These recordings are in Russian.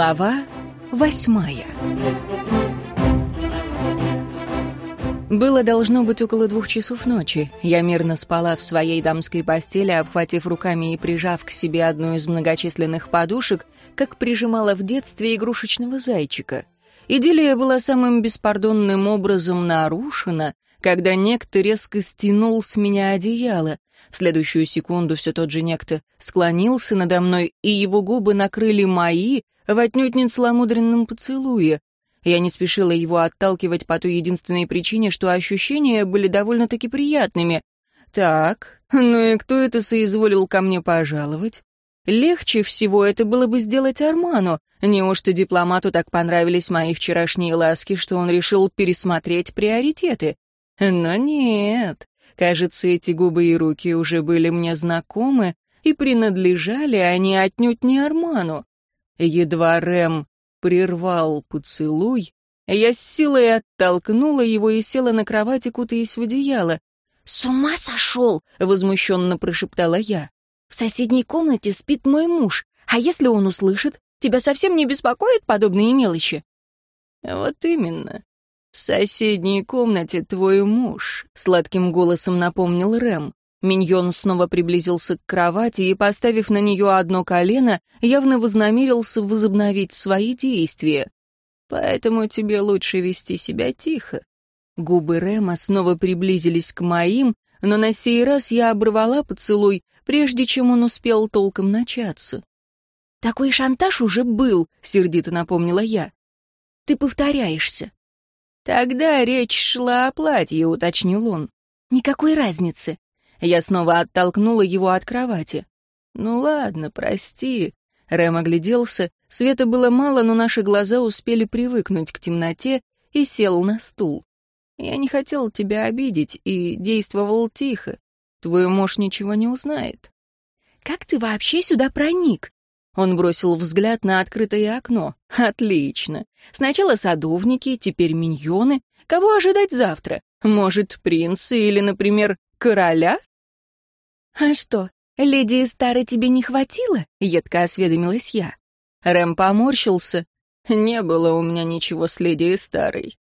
Глава восьмая Было должно быть около двух часов ночи. Я мирно спала в своей дамской постели, обхватив руками и прижав к себе одну из многочисленных подушек, как прижимала в детстве игрушечного зайчика. Идиллия была самым беспардонным образом нарушена, когда некто резко стянул с меня одеяло. В следующую секунду все тот же некто склонился надо мной, и его губы накрыли мои в отнюдь не целомудренном поцелуе. Я не спешила его отталкивать по той единственной причине, что ощущения были довольно-таки приятными. Так, ну и кто это соизволил ко мне пожаловать? Легче всего это было бы сделать Арману. Неужто дипломату так понравились мои вчерашние ласки, что он решил пересмотреть приоритеты? Но нет, кажется, эти губы и руки уже были мне знакомы, и принадлежали они отнюдь не Арману. Едва Рэм прервал поцелуй, я с силой оттолкнула его и села на кровати, кутаясь в одеяло. «С ума сошел!» — возмущенно прошептала я. «В соседней комнате спит мой муж, а если он услышит, тебя совсем не беспокоит подобные мелочи?» «Вот именно. В соседней комнате твой муж», — сладким голосом напомнил Рэм. Миньон снова приблизился к кровати и, поставив на нее одно колено, явно вознамерился возобновить свои действия. «Поэтому тебе лучше вести себя тихо». Губы Рема снова приблизились к моим, но на сей раз я оборвала поцелуй, прежде чем он успел толком начаться. «Такой шантаж уже был», — сердито напомнила я. «Ты повторяешься». «Тогда речь шла о платье», — уточнил он. «Никакой разницы. Я снова оттолкнула его от кровати. «Ну ладно, прости». Рэм огляделся. Света было мало, но наши глаза успели привыкнуть к темноте и сел на стул. «Я не хотел тебя обидеть и действовал тихо. Твой муж ничего не узнает». «Как ты вообще сюда проник?» Он бросил взгляд на открытое окно. «Отлично. Сначала садовники, теперь миньоны. Кого ожидать завтра? Может, принца или, например, короля?» «А что, леди Стары тебе не хватило?» — едко осведомилась я. Рэм поморщился. «Не было у меня ничего с леди Старой».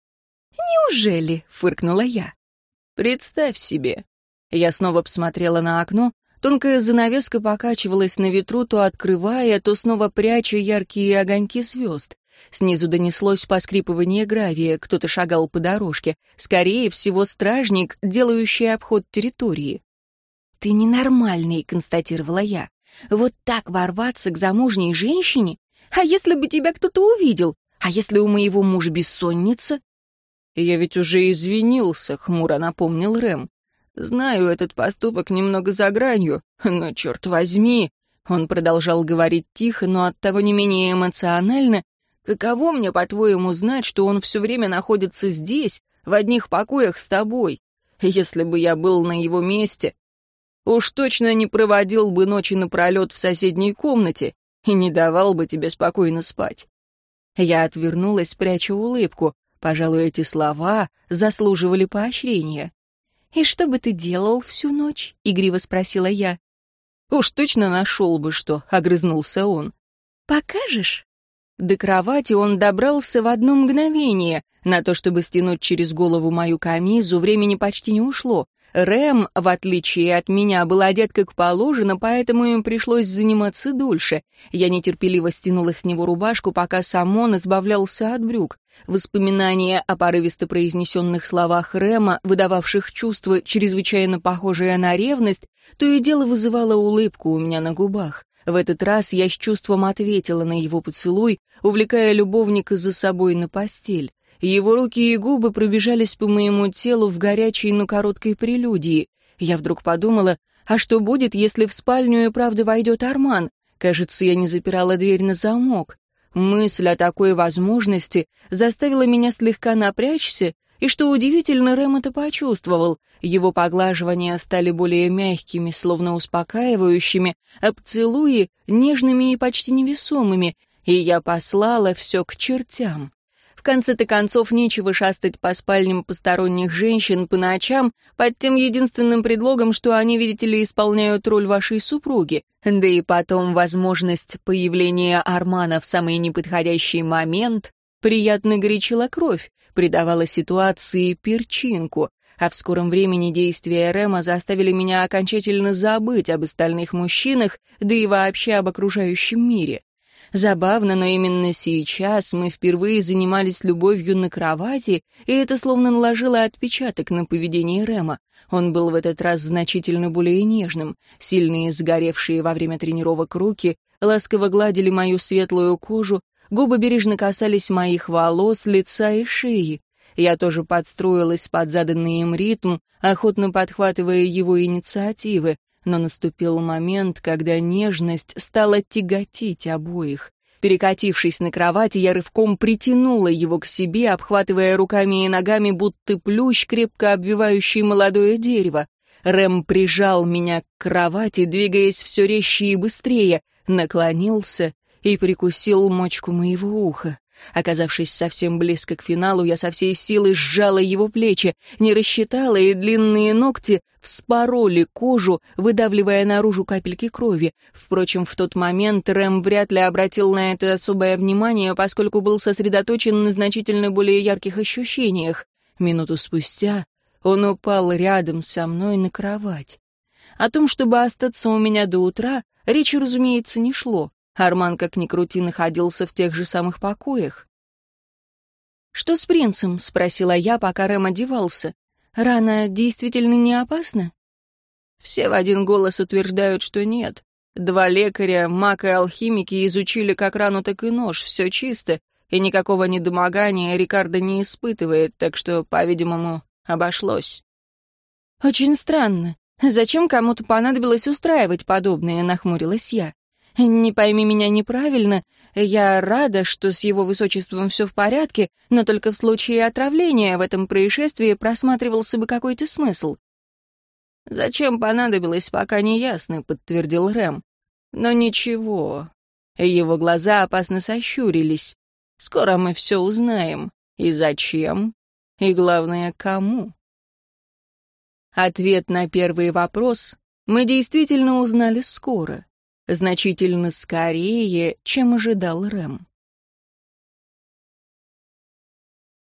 «Неужели?» — фыркнула я. «Представь себе». Я снова посмотрела на окно. Тонкая занавеска покачивалась на ветру, то открывая, то снова пряча яркие огоньки звезд. Снизу донеслось поскрипывание гравия, кто-то шагал по дорожке. Скорее всего, стражник, делающий обход территории. «Ты ненормальный», — констатировала я. «Вот так ворваться к замужней женщине? А если бы тебя кто-то увидел? А если у моего мужа бессонница?» «Я ведь уже извинился», — хмуро напомнил Рэм. «Знаю, этот поступок немного за гранью, но, черт возьми...» Он продолжал говорить тихо, но оттого не менее эмоционально. «Каково мне, по-твоему, знать, что он все время находится здесь, в одних покоях с тобой? Если бы я был на его месте, Уж точно не проводил бы ночи напролет в соседней комнате и не давал бы тебе спокойно спать. Я отвернулась, пряча улыбку. Пожалуй, эти слова заслуживали поощрения. «И что бы ты делал всю ночь?» — игриво спросила я. «Уж точно нашел бы что», — огрызнулся он. «Покажешь?» До кровати он добрался в одно мгновение. На то, чтобы стянуть через голову мою камизу, времени почти не ушло. Рэм, в отличие от меня, был одет как положено, поэтому им пришлось заниматься дольше. Я нетерпеливо стянула с него рубашку, пока сам он избавлялся от брюк. Воспоминания о порывисто произнесенных словах Рэма, выдававших чувство, чрезвычайно похожее на ревность, то и дело вызывало улыбку у меня на губах. В этот раз я с чувством ответила на его поцелуй, увлекая любовника за собой на постель. Его руки и губы пробежались по моему телу в горячей, но короткой прелюдии. Я вдруг подумала, а что будет, если в спальню и правда войдет Арман? Кажется, я не запирала дверь на замок. Мысль о такой возможности заставила меня слегка напрячься, и, что удивительно, Рэм это почувствовал. Его поглаживания стали более мягкими, словно успокаивающими, а поцелуи — нежными и почти невесомыми, и я послала все к чертям конце-то концов, нечего шастать по спальням посторонних женщин по ночам под тем единственным предлогом, что они, видите ли, исполняют роль вашей супруги. Да и потом возможность появления Армана в самый неподходящий момент приятно горячила кровь, придавала ситуации перчинку, а в скором времени действия Рема заставили меня окончательно забыть об остальных мужчинах, да и вообще об окружающем мире. Забавно, но именно сейчас мы впервые занимались любовью на кровати, и это словно наложило отпечаток на поведение Рема. Он был в этот раз значительно более нежным. Сильные, сгоревшие во время тренировок руки ласково гладили мою светлую кожу, губы бережно касались моих волос, лица и шеи. Я тоже подстроилась под заданный им ритм, охотно подхватывая его инициативы, но наступил момент, когда нежность стала тяготить обоих. Перекатившись на кровати, я рывком притянула его к себе, обхватывая руками и ногами, будто плющ, крепко обвивающий молодое дерево. Рэм прижал меня к кровати, двигаясь все резче и быстрее, наклонился и прикусил мочку моего уха. Оказавшись совсем близко к финалу, я со всей силы сжала его плечи, не рассчитала, и длинные ногти вспороли кожу, выдавливая наружу капельки крови. Впрочем, в тот момент Рэм вряд ли обратил на это особое внимание, поскольку был сосредоточен на значительно более ярких ощущениях. Минуту спустя он упал рядом со мной на кровать. О том, чтобы остаться у меня до утра, речи, разумеется, не шло. Арман, как ни крути, находился в тех же самых покоях. «Что с принцем?» — спросила я, пока Рэм одевался. «Рана действительно не опасна?» Все в один голос утверждают, что нет. Два лекаря, маг и алхимики изучили как рану, так и нож, все чисто, и никакого недомогания Рикардо не испытывает, так что, по-видимому, обошлось. «Очень странно. Зачем кому-то понадобилось устраивать подобное?» — нахмурилась я. Не пойми меня неправильно, я рада, что с его высочеством все в порядке, но только в случае отравления в этом происшествии просматривался бы какой-то смысл. «Зачем понадобилось, пока не ясно», — подтвердил Рэм. «Но ничего». Его глаза опасно сощурились. «Скоро мы все узнаем. И зачем? И главное, кому?» Ответ на первый вопрос мы действительно узнали скоро значительно скорее, чем ожидал Рэм.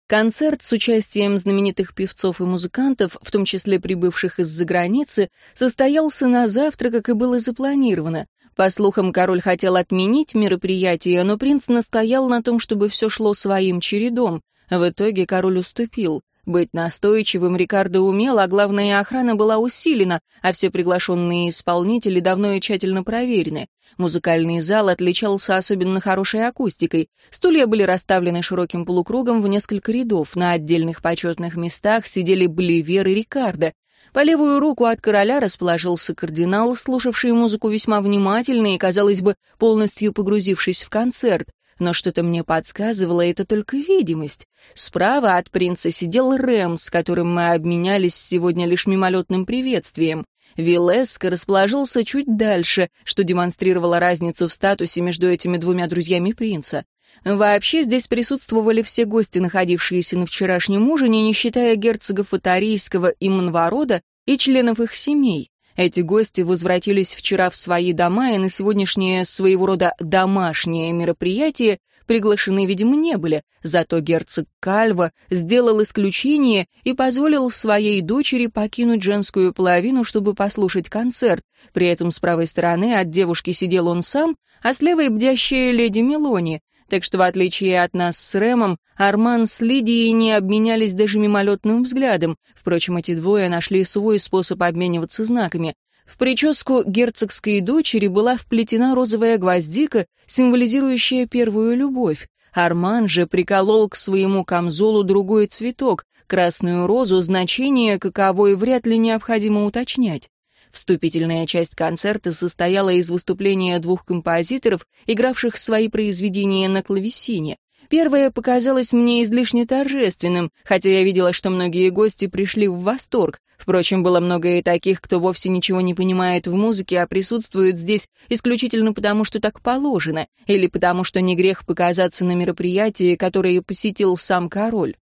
Концерт с участием знаменитых певцов и музыкантов, в том числе прибывших из-за границы, состоялся на завтра, как и было запланировано. По слухам, король хотел отменить мероприятие, но принц настоял на том, чтобы все шло своим чередом. В итоге король уступил. Быть настойчивым Рикардо умел, а главная охрана была усилена, а все приглашенные исполнители давно и тщательно проверены. Музыкальный зал отличался особенно хорошей акустикой. Стулья были расставлены широким полукругом в несколько рядов. На отдельных почетных местах сидели Боливер и Рикардо. По левую руку от короля расположился кардинал, слушавший музыку весьма внимательно и, казалось бы, полностью погрузившись в концерт но что-то мне подсказывало, это только видимость. Справа от принца сидел Рэм, с которым мы обменялись сегодня лишь мимолетным приветствием. Вилеско расположился чуть дальше, что демонстрировало разницу в статусе между этими двумя друзьями принца. Вообще здесь присутствовали все гости, находившиеся на вчерашнем ужине, не считая герцогов Атарийского и Манворода и членов их семей. Эти гости возвратились вчера в свои дома, и на сегодняшнее своего рода домашнее мероприятие приглашены, видимо, не были. Зато герцог Кальва сделал исключение и позволил своей дочери покинуть женскую половину, чтобы послушать концерт. При этом с правой стороны от девушки сидел он сам, а с левой бдящая леди Мелони. Так что, в отличие от нас с Рэмом, Арман с Лидией не обменялись даже мимолетным взглядом. Впрочем, эти двое нашли свой способ обмениваться знаками. В прическу герцогской дочери была вплетена розовая гвоздика, символизирующая первую любовь. Арман же приколол к своему камзолу другой цветок, красную розу, значение каковой вряд ли необходимо уточнять. Вступительная часть концерта состояла из выступления двух композиторов, игравших свои произведения на клавесине. Первое показалось мне излишне торжественным, хотя я видела, что многие гости пришли в восторг. Впрочем, было много и таких, кто вовсе ничего не понимает в музыке, а присутствует здесь исключительно потому, что так положено, или потому, что не грех показаться на мероприятии, которое посетил сам король.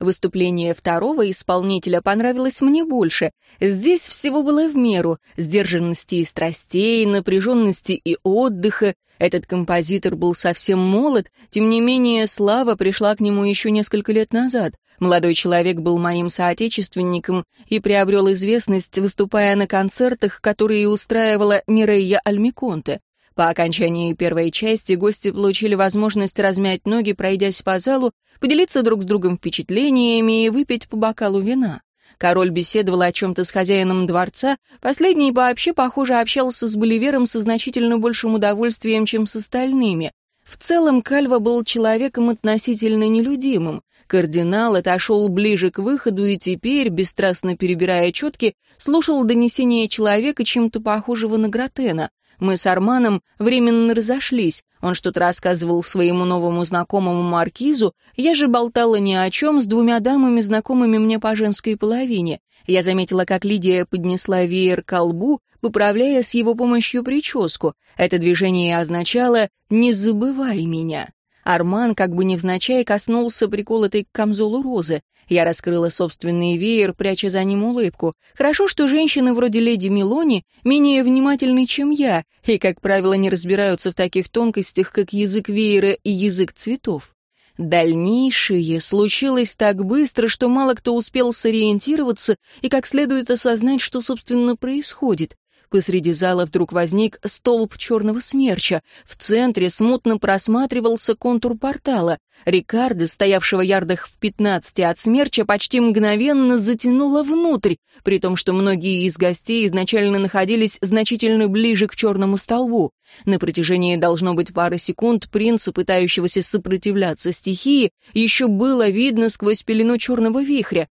Выступление второго исполнителя понравилось мне больше. Здесь всего было в меру — сдержанности и страстей, напряженности и отдыха. Этот композитор был совсем молод, тем не менее слава пришла к нему еще несколько лет назад. Молодой человек был моим соотечественником и приобрел известность, выступая на концертах, которые устраивала Мирейя Альмиконте. По окончании первой части гости получили возможность размять ноги, пройдясь по залу, поделиться друг с другом впечатлениями и выпить по бокалу вина. Король беседовал о чем-то с хозяином дворца, последний вообще, похоже, общался с Боливером со значительно большим удовольствием, чем с остальными. В целом, Кальва был человеком относительно нелюдимым. Кардинал отошел ближе к выходу и теперь, бесстрастно перебирая четки, слушал донесение человека, чем-то похожего на Гратена. Мы с Арманом временно разошлись. Он что-то рассказывал своему новому знакомому Маркизу, я же болтала ни о чем с двумя дамами, знакомыми мне по женской половине. Я заметила, как Лидия поднесла веер к лбу, поправляя с его помощью прическу. Это движение означало «не забывай меня». Арман как бы невзначай коснулся приколотой к камзолу розы. Я раскрыла собственный веер, пряча за ним улыбку. Хорошо, что женщины вроде леди Милони менее внимательны, чем я, и, как правило, не разбираются в таких тонкостях, как язык веера и язык цветов. Дальнейшее случилось так быстро, что мало кто успел сориентироваться и как следует осознать, что, собственно, происходит. Посреди зала вдруг возник столб черного смерча. В центре смутно просматривался контур портала. Рикардо, стоявшего ярдах в пятнадцати от смерча, почти мгновенно затянуло внутрь, при том, что многие из гостей изначально находились значительно ближе к черному столбу. На протяжении должно быть пары секунд принца, пытающегося сопротивляться стихии, еще было видно сквозь пелену черного вихря.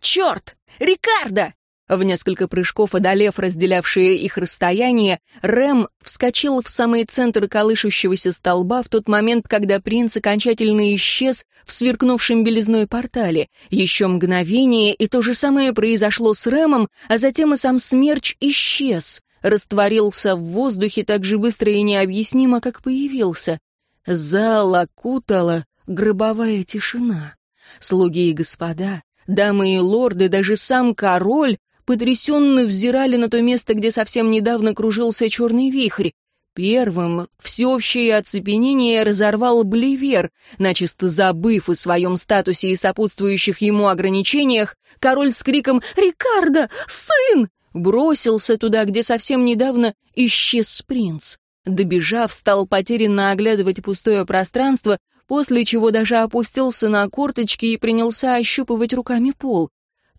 «Черт! Рикардо!» В несколько прыжков одолев разделявшие их расстояние, Рэм вскочил в самый центр колышущегося столба в тот момент, когда принц окончательно исчез в сверкнувшем белизной портале. Еще мгновение, и то же самое произошло с Рэмом, а затем и сам смерч исчез, растворился в воздухе так же быстро и необъяснимо, как появился. Зал окутала гробовая тишина. Слуги и господа, дамы и лорды, даже сам король потрясенно взирали на то место, где совсем недавно кружился черный вихрь. Первым всеобщее оцепенение разорвал Бливер, начисто забыв о своем статусе и сопутствующих ему ограничениях, король с криком «Рикардо! Сын!» бросился туда, где совсем недавно исчез принц. Добежав, стал потерянно оглядывать пустое пространство, после чего даже опустился на корточки и принялся ощупывать руками пол.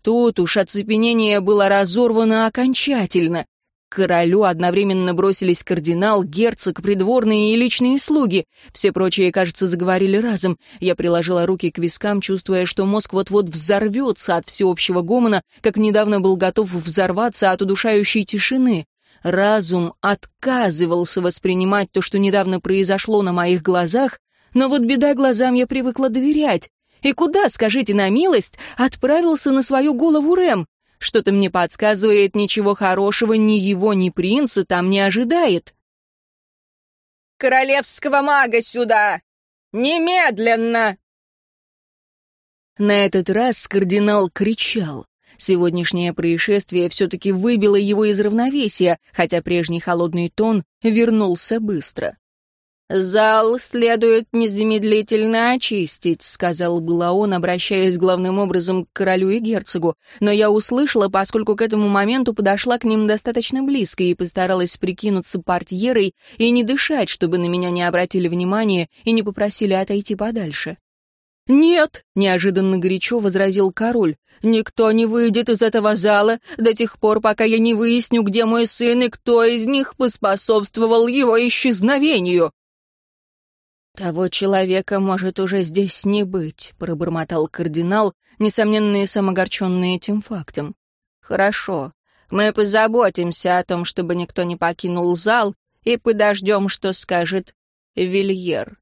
Тут уж оцепенение было разорвано окончательно. К королю одновременно бросились кардинал, герцог, придворные и личные слуги. Все прочие, кажется, заговорили разом. Я приложила руки к вискам, чувствуя, что мозг вот-вот взорвется от всеобщего гомона, как недавно был готов взорваться от удушающей тишины. Разум отказывался воспринимать то, что недавно произошло на моих глазах, но вот беда глазам я привыкла доверять. И куда, скажите на милость, отправился на свою голову Рэм? Что-то мне подсказывает, ничего хорошего ни его, ни принца там не ожидает. «Королевского мага сюда! Немедленно!» На этот раз кардинал кричал. Сегодняшнее происшествие все-таки выбило его из равновесия, хотя прежний холодный тон вернулся быстро. «Зал следует незамедлительно очистить», — сказал было он, обращаясь главным образом к королю и герцогу, но я услышала, поскольку к этому моменту подошла к ним достаточно близко и постаралась прикинуться портьерой и не дышать, чтобы на меня не обратили внимания и не попросили отойти подальше. «Нет», — неожиданно горячо возразил король, — «никто не выйдет из этого зала до тех пор, пока я не выясню, где мой сын и кто из них поспособствовал его исчезновению». «Того человека может уже здесь не быть», — пробормотал кардинал, несомненно, и сам огорченный этим фактом. «Хорошо. Мы позаботимся о том, чтобы никто не покинул зал, и подождем, что скажет Вильер».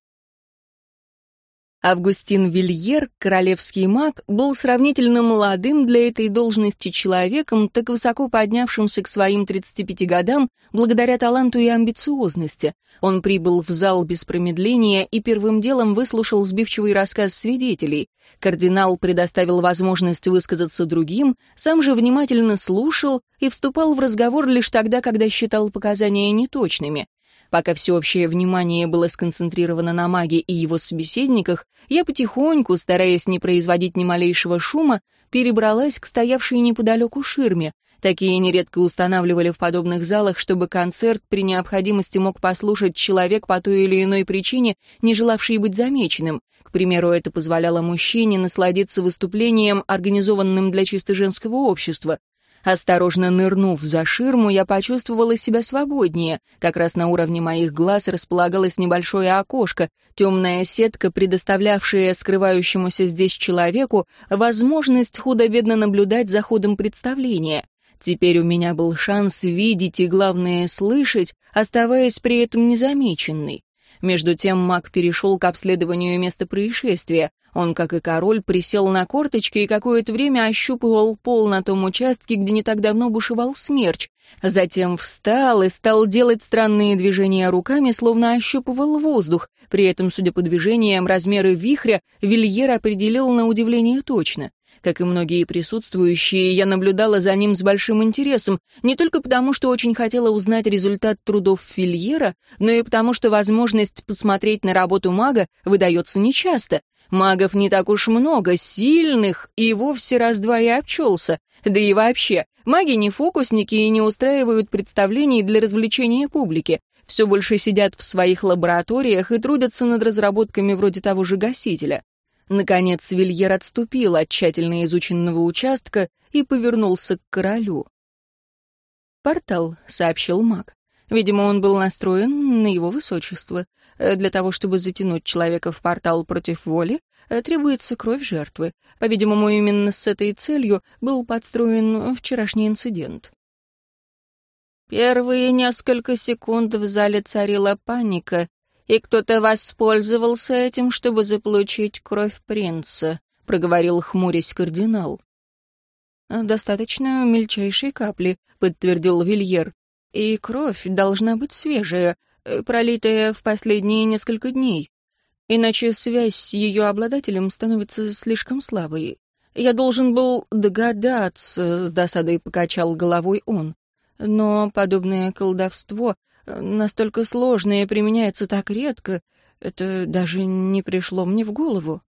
Августин Вильер, королевский маг, был сравнительно молодым для этой должности человеком, так высоко поднявшимся к своим 35 годам благодаря таланту и амбициозности. Он прибыл в зал без промедления и первым делом выслушал сбивчивый рассказ свидетелей. Кардинал предоставил возможность высказаться другим, сам же внимательно слушал и вступал в разговор лишь тогда, когда считал показания неточными. Пока всеобщее внимание было сконцентрировано на маге и его собеседниках, я потихоньку, стараясь не производить ни малейшего шума, перебралась к стоявшей неподалеку ширме. Такие нередко устанавливали в подобных залах, чтобы концерт при необходимости мог послушать человек по той или иной причине, не желавший быть замеченным. К примеру, это позволяло мужчине насладиться выступлением, организованным для чисто женского общества. Осторожно нырнув за ширму, я почувствовала себя свободнее. Как раз на уровне моих глаз располагалось небольшое окошко, темная сетка, предоставлявшая скрывающемуся здесь человеку возможность худо-бедно наблюдать за ходом представления. Теперь у меня был шанс видеть и, главное, слышать, оставаясь при этом незамеченной. Между тем маг перешел к обследованию места происшествия. Он, как и король, присел на корточки и какое-то время ощупывал пол на том участке, где не так давно бушевал смерч. Затем встал и стал делать странные движения руками, словно ощупывал воздух. При этом, судя по движениям, размеры вихря Вильер определил на удивление точно. Как и многие присутствующие, я наблюдала за ним с большим интересом, не только потому, что очень хотела узнать результат трудов Фильера, но и потому, что возможность посмотреть на работу мага выдается нечасто. Магов не так уж много, сильных, и вовсе раз-два и обчелся. Да и вообще, маги не фокусники и не устраивают представлений для развлечения публики. Все больше сидят в своих лабораториях и трудятся над разработками вроде того же гасителя. Наконец Вильер отступил от тщательно изученного участка и повернулся к королю. «Портал», — сообщил маг. Видимо, он был настроен на его высочество. Для того, чтобы затянуть человека в портал против воли, требуется кровь жертвы. По-видимому, именно с этой целью был подстроен вчерашний инцидент. Первые несколько секунд в зале царила паника, и кто-то воспользовался этим, чтобы заполучить кровь принца, проговорил хмурясь кардинал. «Достаточно мельчайшей капли», — подтвердил Вильер. «И кровь должна быть свежая, Э, пролитая в последние несколько дней. Иначе связь с ее обладателем становится слишком слабой. Я должен был догадаться, с досадой покачал головой он. Но подобное колдовство настолько сложное и применяется так редко, это даже не пришло мне в голову.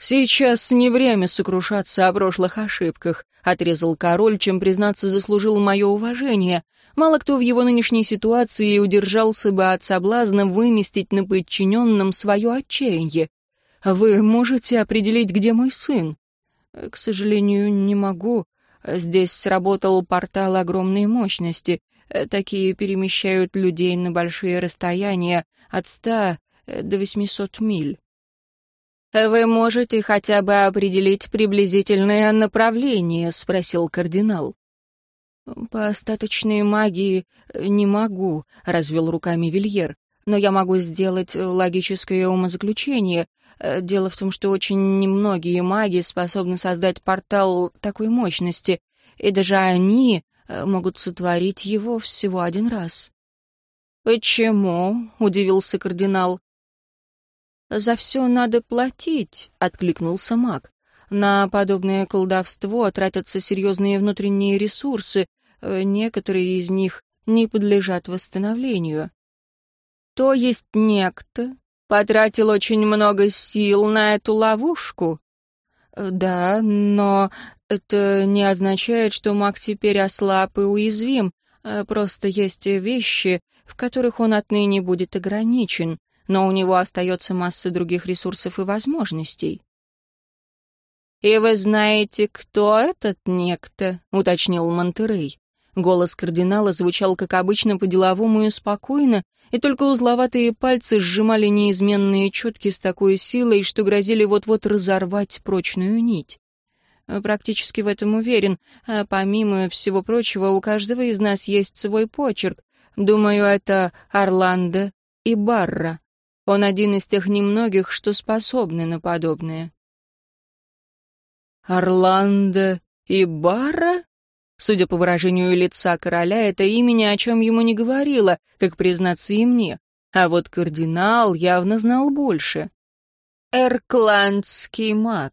«Сейчас не время сокрушаться о прошлых ошибках», — отрезал король, чем, признаться, заслужил мое уважение. Мало кто в его нынешней ситуации удержался бы от соблазна выместить на подчиненном свое отчаяние. «Вы можете определить, где мой сын?» «К сожалению, не могу. Здесь сработал портал огромной мощности. Такие перемещают людей на большие расстояния, от ста до восьмисот миль». «Вы можете хотя бы определить приблизительное направление?» — спросил кардинал. «По остаточной магии не могу», — развел руками Вильер. «Но я могу сделать логическое умозаключение. Дело в том, что очень немногие маги способны создать портал такой мощности, и даже они могут сотворить его всего один раз». «Почему?» — удивился кардинал. «За все надо платить», — откликнулся маг. «На подобное колдовство тратятся серьезные внутренние ресурсы, э, некоторые из них не подлежат восстановлению». «То есть некто потратил очень много сил на эту ловушку?» «Да, но это не означает, что маг теперь ослаб и уязвим. Э, просто есть вещи, в которых он отныне будет ограничен но у него остается масса других ресурсов и возможностей. «И вы знаете, кто этот некто?» — уточнил Монтерей. Голос кардинала звучал, как обычно, по-деловому и спокойно, и только узловатые пальцы сжимали неизменные четки с такой силой, что грозили вот-вот разорвать прочную нить. Практически в этом уверен. А помимо всего прочего, у каждого из нас есть свой почерк. Думаю, это Орландо и Барра. Он один из тех немногих, что способны на подобное. «Орландо и Барра?» Судя по выражению лица короля, это имя ни о чем ему не говорило, как признаться и мне. А вот кардинал явно знал больше. «Эркландский маг.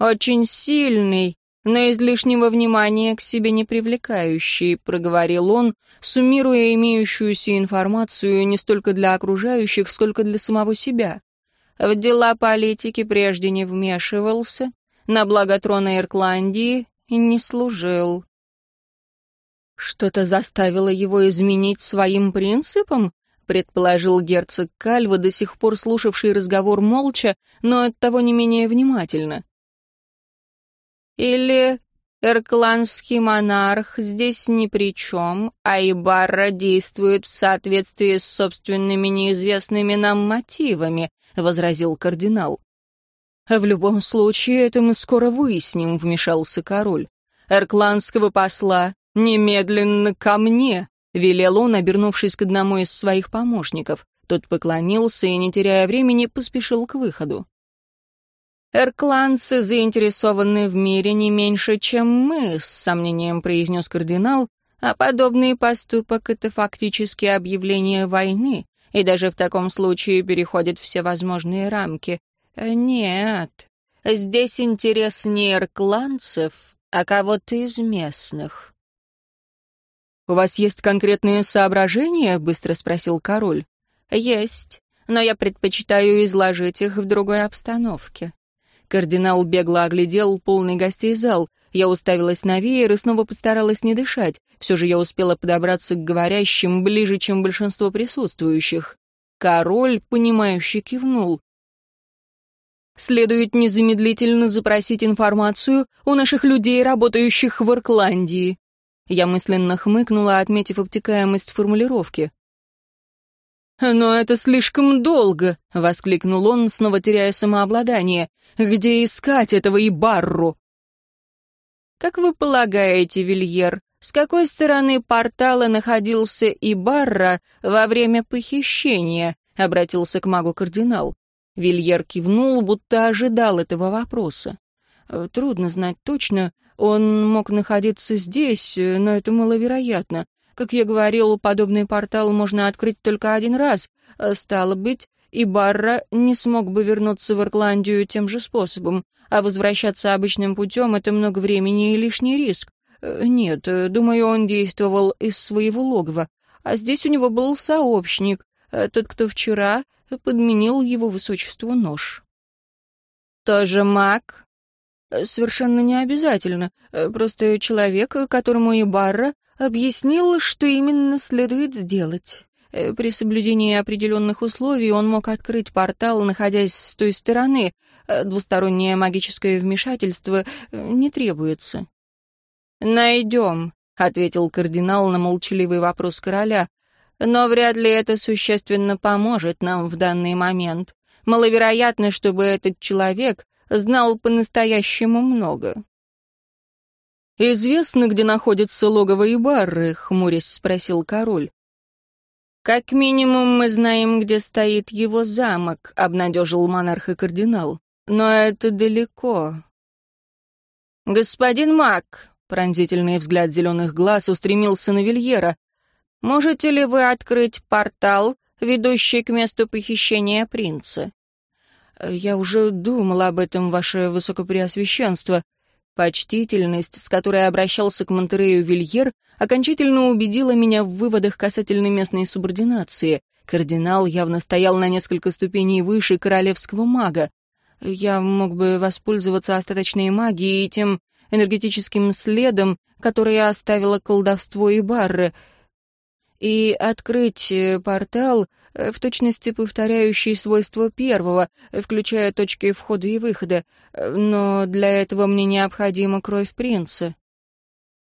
Очень сильный, но излишнего внимания к себе не привлекающий», — проговорил он, суммируя имеющуюся информацию не столько для окружающих, сколько для самого себя. В дела политики прежде не вмешивался, на благо трона Иркландии не служил. «Что-то заставило его изменить своим принципам?» — предположил герцог Кальва, до сих пор слушавший разговор молча, но оттого не менее внимательно. «Или Эркландский монарх здесь ни при чем, а Ибарра действует в соответствии с собственными неизвестными нам мотивами», — возразил кардинал. «В любом случае, это мы скоро выясним», — вмешался король. «Эркландского посла немедленно ко мне», — велел он, обернувшись к одному из своих помощников. Тот поклонился и, не теряя времени, поспешил к выходу. «Эркландцы заинтересованы в мире не меньше, чем мы», — с сомнением произнес кардинал, «а подобный поступок — это фактически объявление войны, и даже в таком случае переходит все возможные рамки. Э, «Нет, здесь интерес не иркландцев, а кого-то из местных». «У вас есть конкретные соображения?» — быстро спросил король. «Есть, но я предпочитаю изложить их в другой обстановке». Кардинал бегло оглядел полный гостей зал. Я уставилась на веер и снова постаралась не дышать. Все же я успела подобраться к говорящим ближе, чем большинство присутствующих. Король, понимающе кивнул следует незамедлительно запросить информацию у наших людей, работающих в Иркландии. Я мысленно хмыкнула, отметив обтекаемость формулировки. «Но это слишком долго!» — воскликнул он, снова теряя самообладание. «Где искать этого Ибарру?» «Как вы полагаете, Вильер, с какой стороны портала находился Ибарра во время похищения?» — обратился к магу кардинал. Вильер кивнул, будто ожидал этого вопроса. Э, трудно знать точно. Он мог находиться здесь, э, но это маловероятно. Как я говорил, подобный портал можно открыть только один раз. Э, стало быть, и Барра не смог бы вернуться в Ирландию тем же способом, а возвращаться обычным путем — это много времени и лишний риск. Нет, думаю, он действовал из своего логова. А здесь у него был сообщник, тот, кто вчера подменил его высочеству нож. «Тоже маг?» «Совершенно не обязательно. Просто человек, которому и Барра объяснил, что именно следует сделать. При соблюдении определенных условий он мог открыть портал, находясь с той стороны. Двустороннее магическое вмешательство не требуется». «Найдем», — ответил кардинал на молчаливый вопрос короля. Но вряд ли это существенно поможет нам в данный момент. Маловероятно, чтобы этот человек знал по-настоящему много. «Известно, где находится логово Ибарры?» — хмурясь спросил король. «Как минимум мы знаем, где стоит его замок», — обнадежил монарх и кардинал. «Но это далеко». «Господин Мак», — пронзительный взгляд зеленых глаз устремился на Вильера, Можете ли вы открыть портал, ведущий к месту похищения принца?» «Я уже думал об этом, ваше высокопреосвященство». Почтительность, с которой обращался к Монтерею Вильер, окончательно убедила меня в выводах касательно местной субординации. Кардинал явно стоял на несколько ступеней выше королевского мага. Я мог бы воспользоваться остаточной магией и тем энергетическим следом, который оставило колдовство и барры — и открыть э, портал, э, в точности повторяющий свойства первого, включая точки входа и выхода, но для этого мне необходима кровь принца».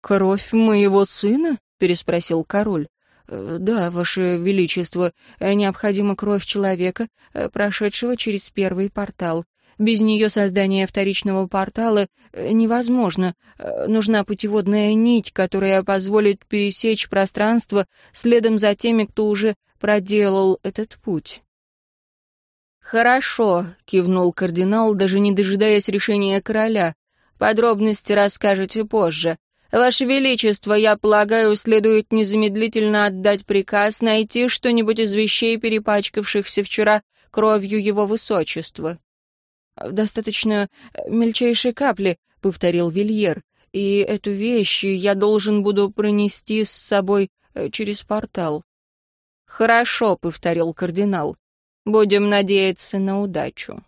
«Кровь моего сына?» — переспросил король. «Э, «Да, ваше величество, необходима кровь человека, прошедшего через первый портал. Без нее создание вторичного портала э, невозможно. Э, нужна путеводная нить, которая позволит пересечь пространство следом за теми, кто уже проделал этот путь. «Хорошо», — кивнул кардинал, даже не дожидаясь решения короля. «Подробности расскажете позже. Ваше Величество, я полагаю, следует незамедлительно отдать приказ найти что-нибудь из вещей, перепачкавшихся вчера кровью его высочества». «Достаточно мельчайшей капли», — повторил Вильер, «и эту вещь я должен буду пронести с собой э, через портал». «Хорошо», — повторил кардинал. «Будем надеяться на удачу».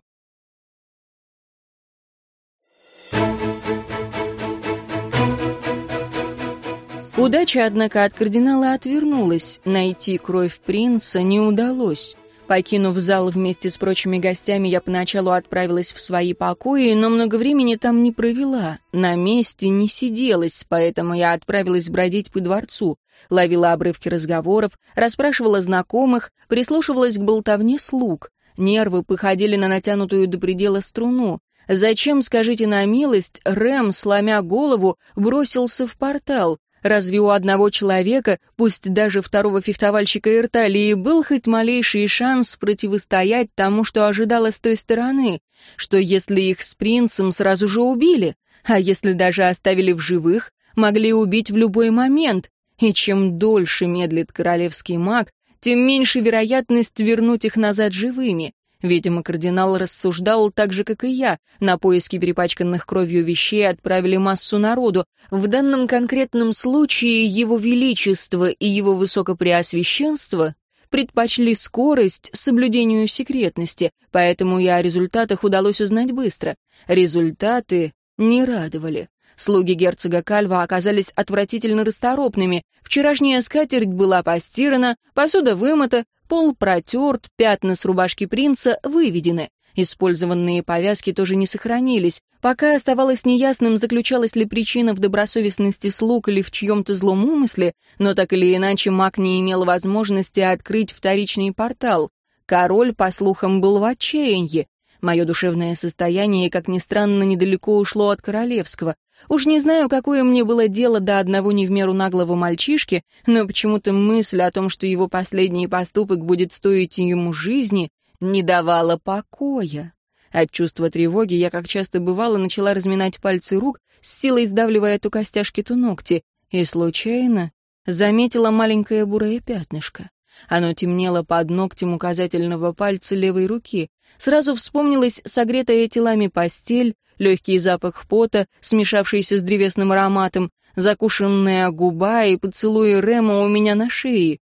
Удача, однако, от кардинала отвернулась. Найти кровь принца не удалось. Покинув зал вместе с прочими гостями, я поначалу отправилась в свои покои, но много времени там не провела. На месте не сиделась, поэтому я отправилась бродить по дворцу. Ловила обрывки разговоров, расспрашивала знакомых, прислушивалась к болтовне слуг. Нервы походили на натянутую до предела струну. Зачем, скажите на милость, Рэм, сломя голову, бросился в портал? Разве у одного человека, пусть даже второго фехтовальщика Ирталии, был хоть малейший шанс противостоять тому, что ожидало с той стороны? Что если их с принцем сразу же убили? А если даже оставили в живых, могли убить в любой момент? И чем дольше медлит королевский маг, тем меньше вероятность вернуть их назад живыми. Видимо, кардинал рассуждал так же, как и я. На поиски перепачканных кровью вещей отправили массу народу. В данном конкретном случае его величество и его высокопреосвященство предпочли скорость соблюдению секретности, поэтому и о результатах удалось узнать быстро. Результаты не радовали. Слуги герцога Кальва оказались отвратительно расторопными. Вчерашняя скатерть была постирана, посуда вымыта, Пол протерт, пятна с рубашки принца выведены. Использованные повязки тоже не сохранились. Пока оставалось неясным, заключалась ли причина в добросовестности слуг или в чьем-то злом умысле, но так или иначе маг не имел возможности открыть вторичный портал. Король, по слухам, был в отчаянии. Мое душевное состояние, как ни странно, недалеко ушло от королевского. Уж не знаю, какое мне было дело до одного не в меру наглого мальчишки, но почему-то мысль о том, что его последний поступок будет стоить ему жизни, не давала покоя. От чувства тревоги я, как часто бывало, начала разминать пальцы рук, с силой сдавливая то костяшки, то ногти, и случайно заметила маленькое бурое пятнышко. Оно темнело под ногтем указательного пальца левой руки. Сразу вспомнилась согретая телами постель, легкий запах пота, смешавшийся с древесным ароматом, закушенная губа и поцелуи Рема у меня на шее.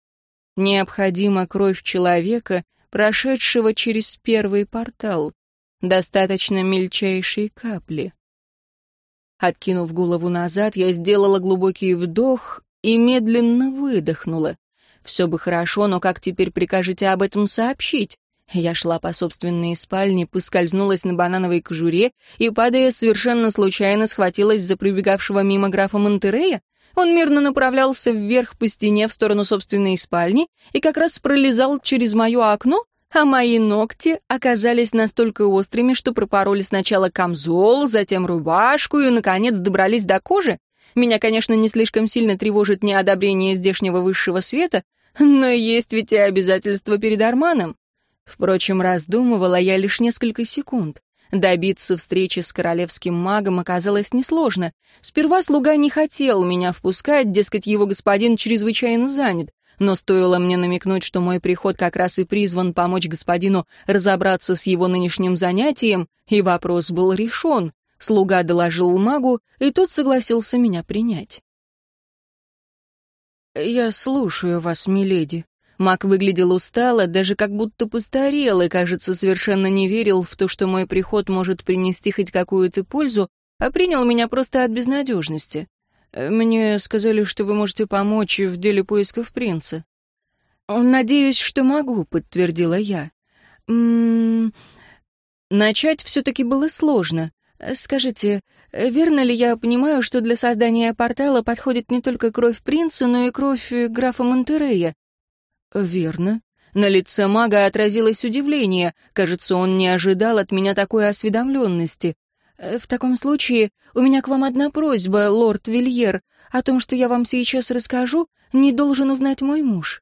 Необходима кровь человека, прошедшего через первый портал. Достаточно мельчайшей капли. Откинув голову назад, я сделала глубокий вдох и медленно выдохнула. Все бы хорошо, но как теперь прикажете об этом сообщить? Я шла по собственной спальне, поскользнулась на банановой кожуре и, падая, совершенно случайно схватилась за пробегавшего мимо графа Монтерея. Он мирно направлялся вверх по стене в сторону собственной спальни и как раз пролезал через мое окно, а мои ногти оказались настолько острыми, что пропороли сначала камзол, затем рубашку и, наконец, добрались до кожи. Меня, конечно, не слишком сильно тревожит неодобрение здешнего высшего света, но есть ведь и обязательства перед Арманом. Впрочем, раздумывала я лишь несколько секунд. Добиться встречи с королевским магом оказалось несложно. Сперва слуга не хотел меня впускать, дескать, его господин чрезвычайно занят. Но стоило мне намекнуть, что мой приход как раз и призван помочь господину разобраться с его нынешним занятием, и вопрос был решен. Слуга доложил магу, и тот согласился меня принять. «Я слушаю вас, миледи», Мак выглядел устало, даже как будто постарел, и, кажется, совершенно не верил в то, что мой приход может принести хоть какую-то пользу, а принял меня просто от безнадежности. Мне сказали, что вы можете помочь в деле поисков принца. «Надеюсь, что могу», — подтвердила я. «М «М-м, -м, начать все-таки было сложно. Скажите, верно ли я понимаю, что для создания портала подходит не только кровь принца, но и кровь графа Монтерея? «Верно». На лице мага отразилось удивление. Кажется, он не ожидал от меня такой осведомленности. «Э, «В таком случае у меня к вам одна просьба, лорд Вильер. О том, что я вам сейчас расскажу, не должен узнать мой муж».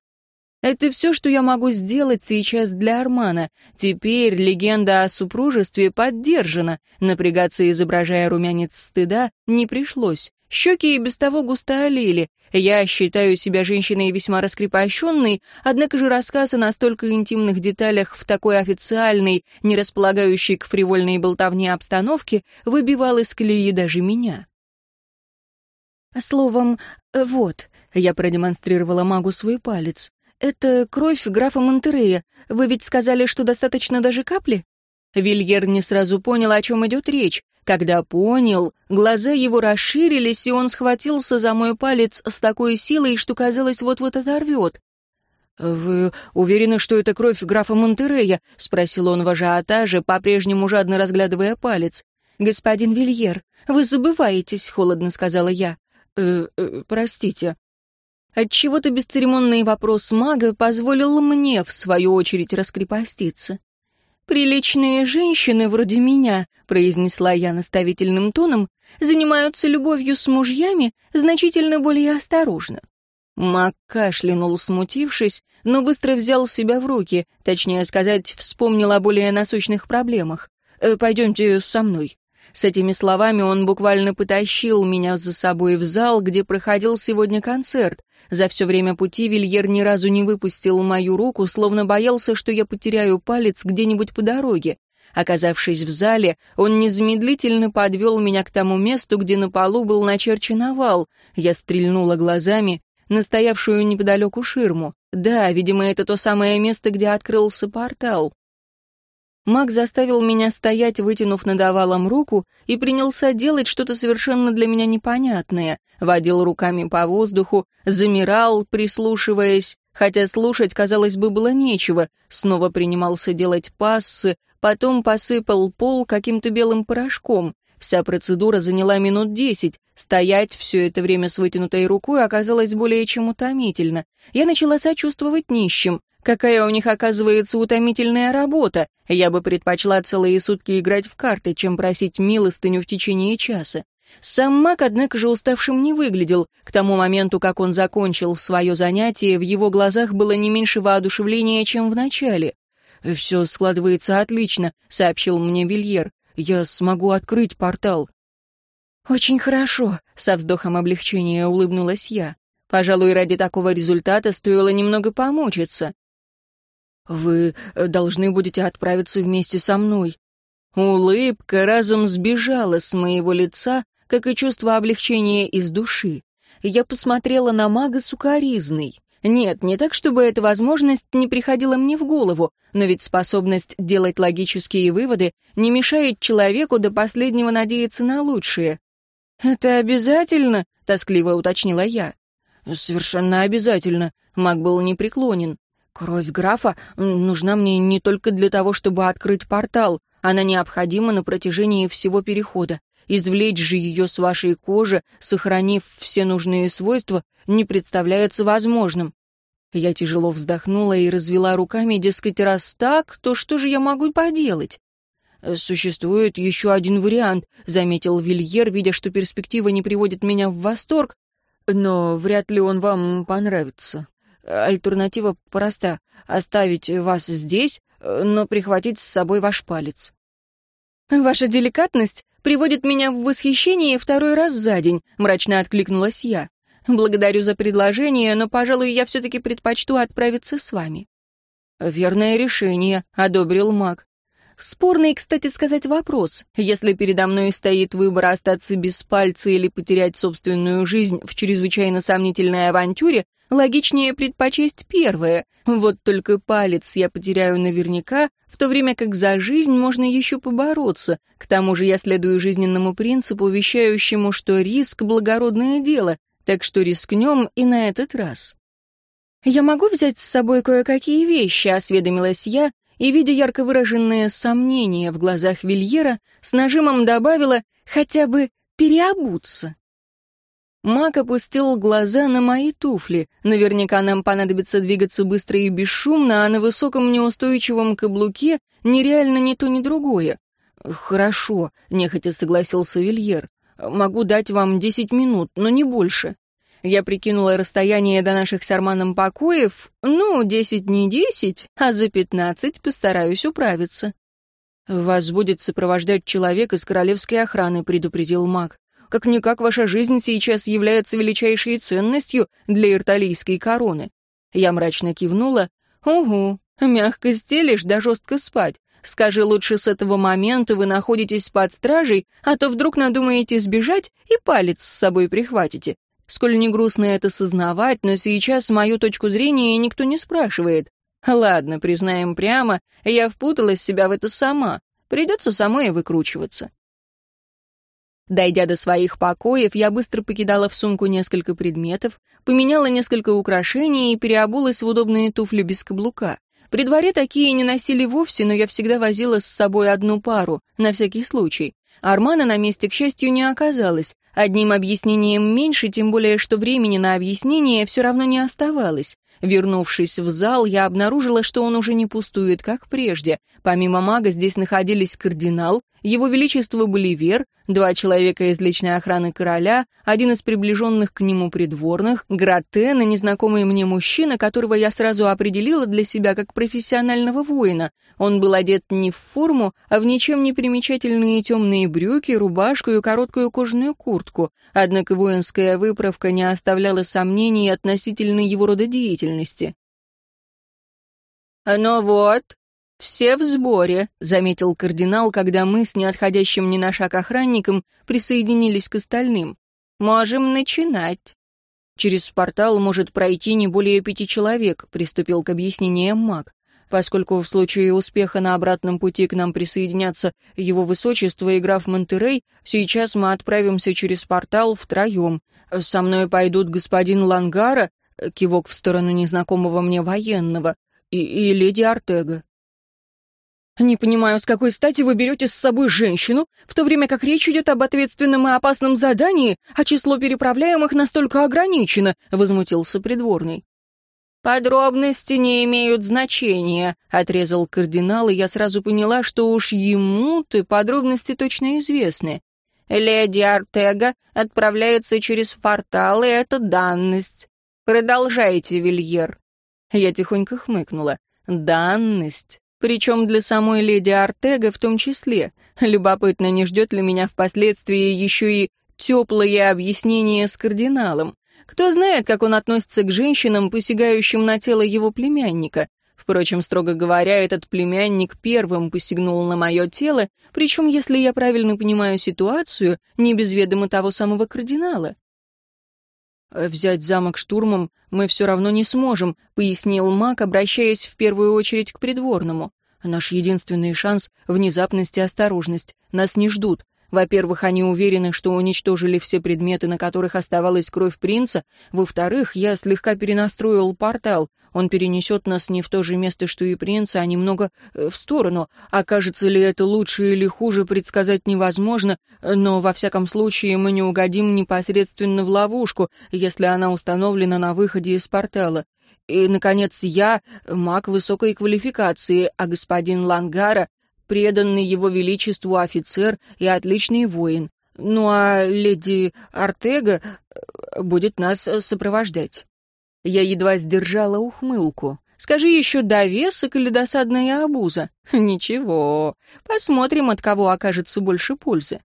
Это все, что я могу сделать сейчас для Армана. Теперь легенда о супружестве поддержана. Напрягаться, изображая румянец стыда, не пришлось. Щеки и без того густо олели. Я считаю себя женщиной весьма раскрепощенной, однако же рассказ о настолько интимных деталях в такой официальной, не располагающей к фривольной болтовне обстановке, выбивал из колеи даже меня. Словом, вот, я продемонстрировала магу свой палец. «Это кровь графа Монтерея. Вы ведь сказали, что достаточно даже капли?» Вильер не сразу понял, о чем идет речь. Когда понял, глаза его расширились, и он схватился за мой палец с такой силой, что, казалось, вот-вот оторвет. «Вы уверены, что это кровь графа Монтерея?» — спросил он в ажиотаже, по-прежнему жадно разглядывая палец. «Господин Вильер, вы забываетесь», — холодно сказала я. «Э, э, простите». Отчего-то бесцеремонный вопрос мага позволил мне, в свою очередь, раскрепоститься. «Приличные женщины вроде меня», — произнесла я наставительным тоном, «занимаются любовью с мужьями значительно более осторожно». Маг кашлянул, смутившись, но быстро взял себя в руки, точнее сказать, вспомнил о более насущных проблемах. «Э, «Пойдемте со мной». С этими словами он буквально потащил меня за собой в зал, где проходил сегодня концерт. За все время пути Вильер ни разу не выпустил мою руку, словно боялся, что я потеряю палец где-нибудь по дороге. Оказавшись в зале, он незамедлительно подвел меня к тому месту, где на полу был начерчен овал. Я стрельнула глазами на стоявшую неподалеку ширму. Да, видимо, это то самое место, где открылся портал. Маг заставил меня стоять, вытянув над овалом руку, и принялся делать что-то совершенно для меня непонятное. Водил руками по воздуху, замирал, прислушиваясь, хотя слушать, казалось бы, было нечего. Снова принимался делать пассы, потом посыпал пол каким-то белым порошком. Вся процедура заняла минут десять. Стоять все это время с вытянутой рукой оказалось более чем утомительно. Я начала сочувствовать нищим. Какая у них, оказывается, утомительная работа. Я бы предпочла целые сутки играть в карты, чем просить милостыню в течение часа. Сам маг, однако же, уставшим не выглядел. К тому моменту, как он закончил свое занятие, в его глазах было не меньше воодушевления, чем в начале. «Все складывается отлично», — сообщил мне Вильер. «Я смогу открыть портал». «Очень хорошо», — со вздохом облегчения улыбнулась я. «Пожалуй, ради такого результата стоило немного помучиться. Вы э, должны будете отправиться вместе со мной». Улыбка разом сбежала с моего лица, как и чувство облегчения из души. Я посмотрела на мага сукаризной. Нет, не так, чтобы эта возможность не приходила мне в голову, но ведь способность делать логические выводы не мешает человеку до последнего надеяться на лучшее. «Это обязательно?» — тоскливо уточнила я. «Совершенно обязательно», — маг был непреклонен. Кровь графа нужна мне не только для того, чтобы открыть портал. Она необходима на протяжении всего перехода. Извлечь же ее с вашей кожи, сохранив все нужные свойства, не представляется возможным. Я тяжело вздохнула и развела руками, дескать, раз так, то что же я могу поделать? «Существует еще один вариант», — заметил Вильер, видя, что перспектива не приводит меня в восторг, «но вряд ли он вам понравится». Альтернатива проста — оставить вас здесь, но прихватить с собой ваш палец. «Ваша деликатность приводит меня в восхищение второй раз за день», — мрачно откликнулась я. «Благодарю за предложение, но, пожалуй, я все-таки предпочту отправиться с вами». «Верное решение», — одобрил маг. Спорный, кстати сказать, вопрос. Если передо мной стоит выбор остаться без пальца или потерять собственную жизнь в чрезвычайно сомнительной авантюре, логичнее предпочесть первое. Вот только палец я потеряю наверняка, в то время как за жизнь можно еще побороться. К тому же я следую жизненному принципу, вещающему, что риск — благородное дело, так что рискнем и на этот раз. «Я могу взять с собой кое-какие вещи», — осведомилась я, и, видя ярко выраженное сомнение в глазах Вильера, с нажимом добавила «хотя бы переобуться». Мак опустил глаза на мои туфли. Наверняка нам понадобится двигаться быстро и бесшумно, а на высоком неустойчивом каблуке нереально ни то, ни другое. «Хорошо», — нехотя согласился Вильер. «Могу дать вам десять минут, но не больше». Я прикинула расстояние до наших с Арманом покоев, ну, десять не десять, а за пятнадцать постараюсь управиться. «Вас будет сопровождать человек из королевской охраны», — предупредил маг. «Как-никак ваша жизнь сейчас является величайшей ценностью для ирталийской короны». Я мрачно кивнула. «Угу, мягко стелишь да жестко спать. Скажи лучше с этого момента вы находитесь под стражей, а то вдруг надумаете сбежать и палец с собой прихватите. Сколь не грустно это сознавать, но сейчас мою точку зрения никто не спрашивает. Ладно, признаем прямо, я впуталась себя в это сама. Придется самой выкручиваться. Дойдя до своих покоев, я быстро покидала в сумку несколько предметов, поменяла несколько украшений и переобулась в удобные туфли без каблука. При дворе такие не носили вовсе, но я всегда возила с собой одну пару, на всякий случай. Армана на месте, к счастью, не оказалось. Одним объяснением меньше, тем более, что времени на объяснение все равно не оставалось. Вернувшись в зал, я обнаружила, что он уже не пустует, как прежде. Помимо мага здесь находились кардинал, его величество Боливер, два человека из личной охраны короля, один из приближенных к нему придворных, Гратен и незнакомый мне мужчина, которого я сразу определила для себя как профессионального воина. Он был одет не в форму, а в ничем не примечательные темные брюки, рубашку и короткую кожаную куртку. Однако воинская выправка не оставляла сомнений относительно его рода деятельности. «Ну вот, «Все в сборе», — заметил кардинал, когда мы с неотходящим ни на шаг охранником присоединились к остальным. «Можем начинать». «Через портал может пройти не более пяти человек», — приступил к объяснениям маг. «Поскольку в случае успеха на обратном пути к нам присоединятся его высочество и граф Монтерей, сейчас мы отправимся через портал втроем. Со мной пойдут господин Лангара, кивок в сторону незнакомого мне военного, и, и леди Артега. Не понимаю, с какой стати вы берете с собой женщину, в то время как речь идет об ответственном и опасном задании, а число переправляемых настолько ограничено», — возмутился придворный. «Подробности не имеют значения», — отрезал кардинал, и я сразу поняла, что уж ему-то подробности точно известны. «Леди Артега отправляется через портал, и это данность. Продолжайте, Вильер». Я тихонько хмыкнула. «Данность. Причем для самой леди Артега в том числе. Любопытно, не ждет ли меня впоследствии еще и теплое объяснение с кардиналом. Кто знает, как он относится к женщинам, посягающим на тело его племянника. Впрочем, строго говоря, этот племянник первым посягнул на мое тело, причем, если я правильно понимаю ситуацию, не без ведома того самого кардинала. «Взять замок штурмом мы все равно не сможем», — пояснил маг, обращаясь в первую очередь к придворному. «Наш единственный шанс — внезапность и осторожность. Нас не ждут. Во-первых, они уверены, что уничтожили все предметы, на которых оставалась кровь принца. Во-вторых, я слегка перенастроил портал. Он перенесет нас не в то же место, что и принца, а немного э, в сторону. Окажется ли это лучше или хуже, предсказать невозможно, но во всяком случае мы не угодим непосредственно в ловушку, если она установлена на выходе из портала. И, наконец, я маг высокой квалификации, а господин Лангара преданный его величеству офицер и отличный воин. Ну а леди Артега э, будет нас сопровождать. Я едва сдержала ухмылку. Скажи еще довесок или досадная обуза. Ничего, посмотрим, от кого окажется больше пользы.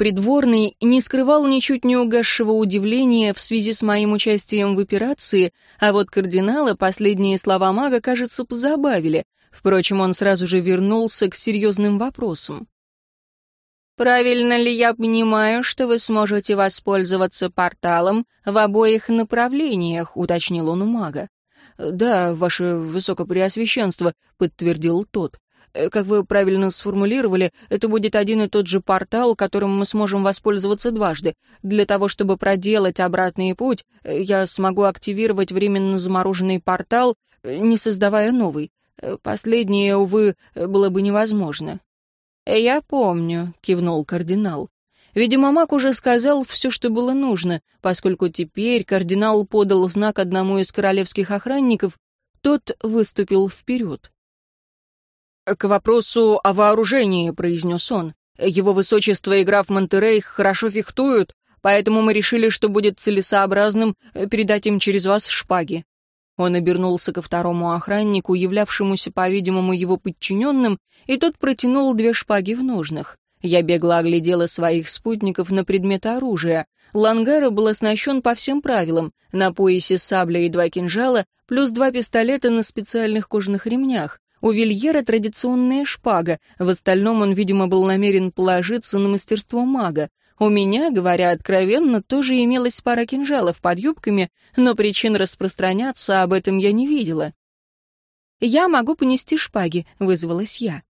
Придворный не скрывал ничуть не угасшего удивления в связи с моим участием в операции, а вот кардинала последние слова мага, кажется, позабавили. Впрочем, он сразу же вернулся к серьезным вопросам. «Правильно ли я понимаю, что вы сможете воспользоваться порталом в обоих направлениях?» — уточнил он у мага. «Да, ваше высокопреосвященство», — подтвердил тот. «Э, «Как вы правильно сформулировали, это будет один и тот же портал, которым мы сможем воспользоваться дважды. Для того, чтобы проделать обратный путь, э, я смогу активировать временно замороженный портал, э, не создавая новый. Последнее, увы, было бы невозможно. «Я помню», — кивнул кардинал. Видимо, маг уже сказал все, что было нужно, поскольку теперь кардинал подал знак одному из королевских охранников, тот выступил вперед. «К вопросу о вооружении», — произнес он. «Его высочество и граф Монтерей хорошо фехтуют, поэтому мы решили, что будет целесообразным э, передать им через вас шпаги». Он обернулся ко второму охраннику, являвшемуся, по-видимому, его подчиненным, и тот протянул две шпаги в ножнах. Я бегло оглядела своих спутников на предмет оружия. Лангара был оснащен по всем правилам. На поясе сабля и два кинжала, плюс два пистолета на специальных кожаных ремнях. У Вильера традиционная шпага, в остальном он, видимо, был намерен положиться на мастерство мага. У меня, говоря откровенно, тоже имелась пара кинжалов под юбками, но причин распространяться об этом я не видела. «Я могу понести шпаги», — вызвалась я.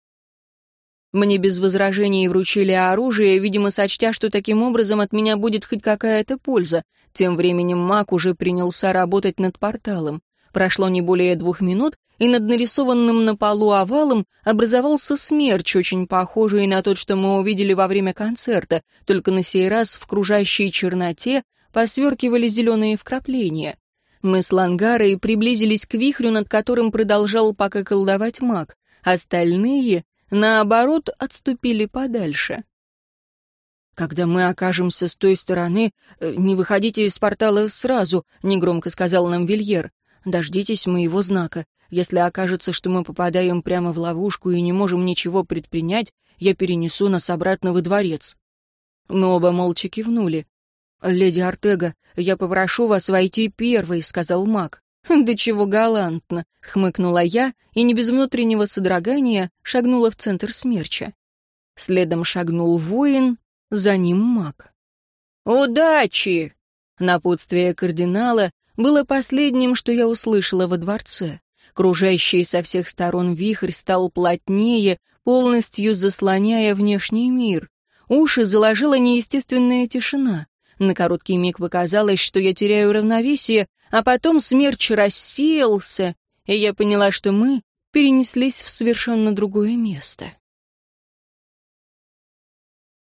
Мне без возражений вручили оружие, видимо, сочтя, что таким образом от меня будет хоть какая-то польза. Тем временем маг уже принялся работать над порталом. Прошло не более двух минут, и над нарисованным на полу овалом образовался смерч, очень похожий на тот, что мы увидели во время концерта, только на сей раз в кружащей черноте посверкивали зеленые вкрапления. Мы с Лангарой приблизились к вихрю, над которым продолжал пока колдовать маг. Остальные, наоборот, отступили подальше. «Когда мы окажемся с той стороны, э, не выходите из портала сразу», — негромко сказал нам Вильер. «Дождитесь моего знака. Если окажется, что мы попадаем прямо в ловушку и не можем ничего предпринять, я перенесу нас обратно во дворец». Мы оба молча кивнули. «Леди Артега, я попрошу вас войти первой», — сказал маг. «Да чего галантно!» — хмыкнула я и не без внутреннего содрогания шагнула в центр смерча. Следом шагнул воин, за ним маг. «Удачи!» Напутствие кардинала было последним, что я услышала во дворце. Кружащий со всех сторон вихрь стал плотнее, полностью заслоняя внешний мир. Уши заложила неестественная тишина. На короткий миг показалось, что я теряю равновесие, а потом смерч рассеялся, и я поняла, что мы перенеслись в совершенно другое место.